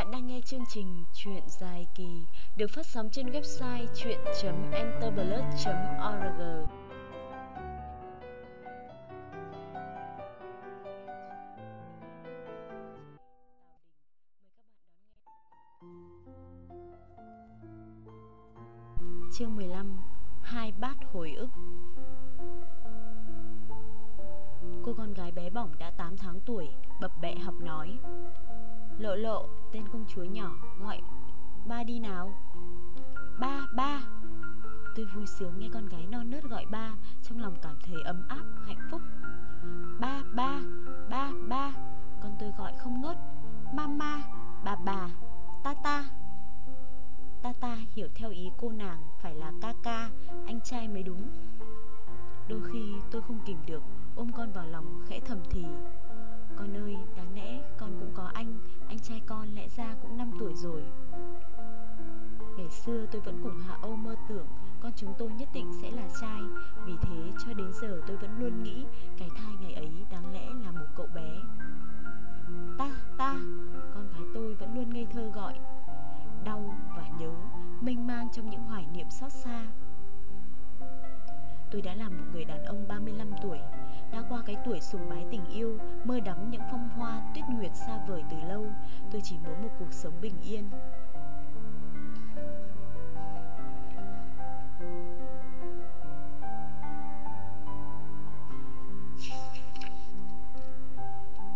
Bạn đang nghe chương trình Chuyện dài kỳ, được phát sóng trên website chuyện.enterblood.org. Chương 15 Hai bát hồi ức Cô con gái bé bỏng đã 8 tháng tuổi, Bập bẹ học nói Lộ lộ, tên công chúa nhỏ Gọi ba đi nào. Ba, ba. Tôi vui sướng nghe con gái non nớt gọi ba Trong lòng cảm thấy ấm áp, hạnh phúc. Ba, ba, ba, ba. Con tôi gọi không ngớt. Mama, bà bà, tata Tata hiểu theo ý cô nàng Phải là ca ca, anh trai mới đúng. Đôi khi tôi không kìm được Ôm con vào lòng khẽ thầm thì. Con ơi, đáng lẽ con ra cũng 5 tuổi rồi. Ngày xưa tôi vẫn cùng Hạ Âu mơ tưởng Con chúng tôi nhất định sẽ là trai. Vì thế cho đến giờ tôi vẫn luôn nghĩ Cái thai ngày ấy đáng lẽ là một cậu bé. Ta, ta Con gái tôi vẫn luôn ngây thơ gọi. Đau và nhớ Mênh mang trong những hoài niệm xót xa. Tôi đã là một người đàn ông 35 tuổi đã qua cái tuổi sùng bái tình yêu, Mơ đắm những phong hoa tuyết nguyệt xa vời từ lâu, Tôi chỉ muốn một cuộc sống bình yên.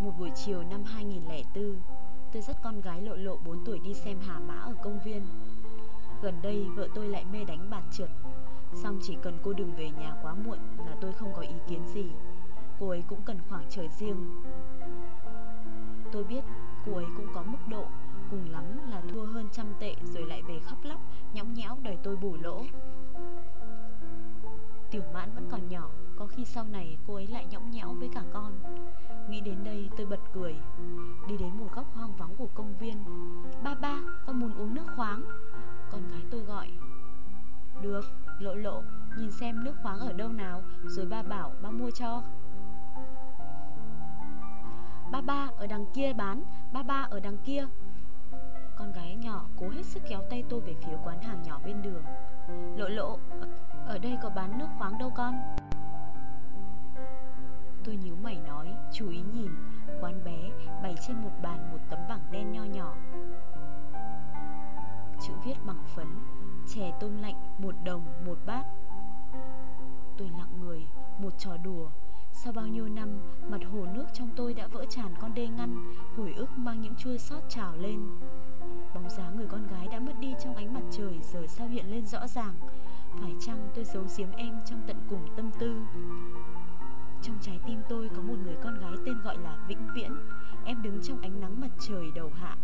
Một buổi chiều năm 2004 Tôi dắt con gái lộ lộ 4 tuổi đi xem hà mã ở công viên. Gần đây, vợ tôi lại mê đánh bạt trượt. Xong chỉ cần cô đừng về nhà quá muộn là tôi không có ý kiến gì. Cô ấy cũng cần khoảng trời riêng. Tôi biết cô ấy cũng có mức độ Cùng lắm là thua hơn trăm tệ rồi lại về khóc lóc Nhõng nhẽo đòi tôi bù lỗ. Tiểu mãn vẫn còn nhỏ Có khi sau này cô ấy lại nhõng nhẽo với cả con. Nghĩ đến đây tôi bật cười. Đi đến một góc hoang vắng của công viên. Ba ba, con muốn uống nước khoáng. Con gái tôi gọi. Được, lộ lộ, nhìn xem nước khoáng ở đâu nào Rồi ba bảo ba mua cho. Ba ba ở đằng kia bán, Ba ba ở đằng kia. Con gái nhỏ cố hết sức kéo tay tôi về phía quán hàng nhỏ bên đường. Lộ lộ, Ở đây có bán nước khoáng đâu con? Tôi nhíu mày nói, Chú ý nhìn, Quán bé bày trên một bàn một tấm bảng đen nho nhỏ. Chữ viết bằng phấn, Chè tôm lạnh, một đồng, một bát. Tôi lặng người, Một trò đùa. Sau bao nhiêu năm Mặt hồ nước trong tôi đã vỡ tràn con đê ngăn Hồi ức mang những chua xót trào lên. Bóng dáng người con gái đã mất đi trong ánh mặt trời Giờ sao hiện lên rõ ràng. Phải chăng tôi giấu giếm em trong tận cùng tâm tư? Trong trái tim tôi có một người con gái tên gọi là Vĩnh Viễn. Em đứng trong ánh nắng mặt trời đầu hạ.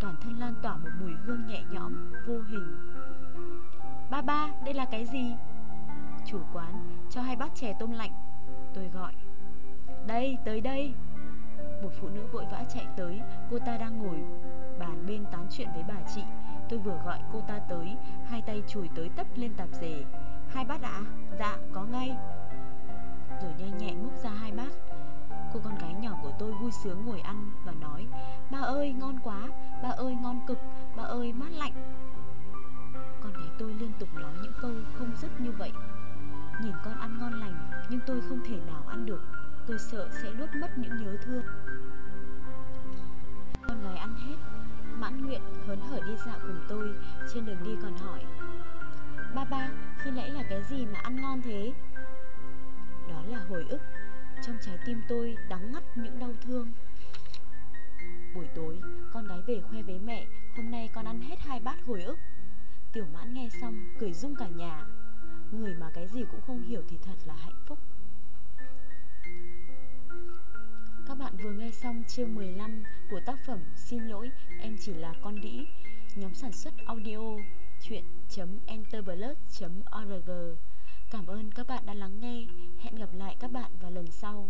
Toàn thân lan tỏa một mùi hương nhẹ nhõm, vô hình. Ba ba, đây là cái gì? Chủ quán cho hai bát chè tôm lạnh. Tôi gọi Đây, tới đây. Một phụ nữ vội vã chạy tới Cô ta đang ngồi bàn bên tán chuyện với bà chị. Tôi vừa gọi cô ta tới Hai tay chùi tới tấp lên tạp dề. Hai bát ạ? À? Dạ, có ngay. Rồi nhanh nhẹn múc ra hai bát. Cô con gái nhỏ của tôi vui sướng ngồi ăn Và nói Ba ơi, ngon quá Ba ơi, ngon cực Ba ơi, mát lạnh. Con gái tôi liên tục Nhưng tôi không thể nào ăn được. Tôi sợ sẽ nuốt mất những nhớ thương. Con gái ăn hết Mãn nguyện hớn hở đi dạo cùng tôi Trên đường đi còn hỏi. Ba ba, khi nãy là cái gì mà ăn ngon thế? Đó là hồi ức. Trong trái tim tôi đắng ngắt những đau thương. Buổi tối, con gái về khoe với mẹ Hôm nay con ăn hết hai bát hồi ức. Tiểu mãn nghe xong, cười rung cả nhà. Người mà cái gì cũng không hiểu thì thật là hạnh phúc. Các bạn vừa nghe xong chương 15 của tác phẩm Xin lỗi, em chỉ là con đĩ. Nhóm sản xuất audio chuyện.enterblood.org Cảm ơn các bạn đã lắng nghe. Hẹn gặp lại các bạn vào lần sau.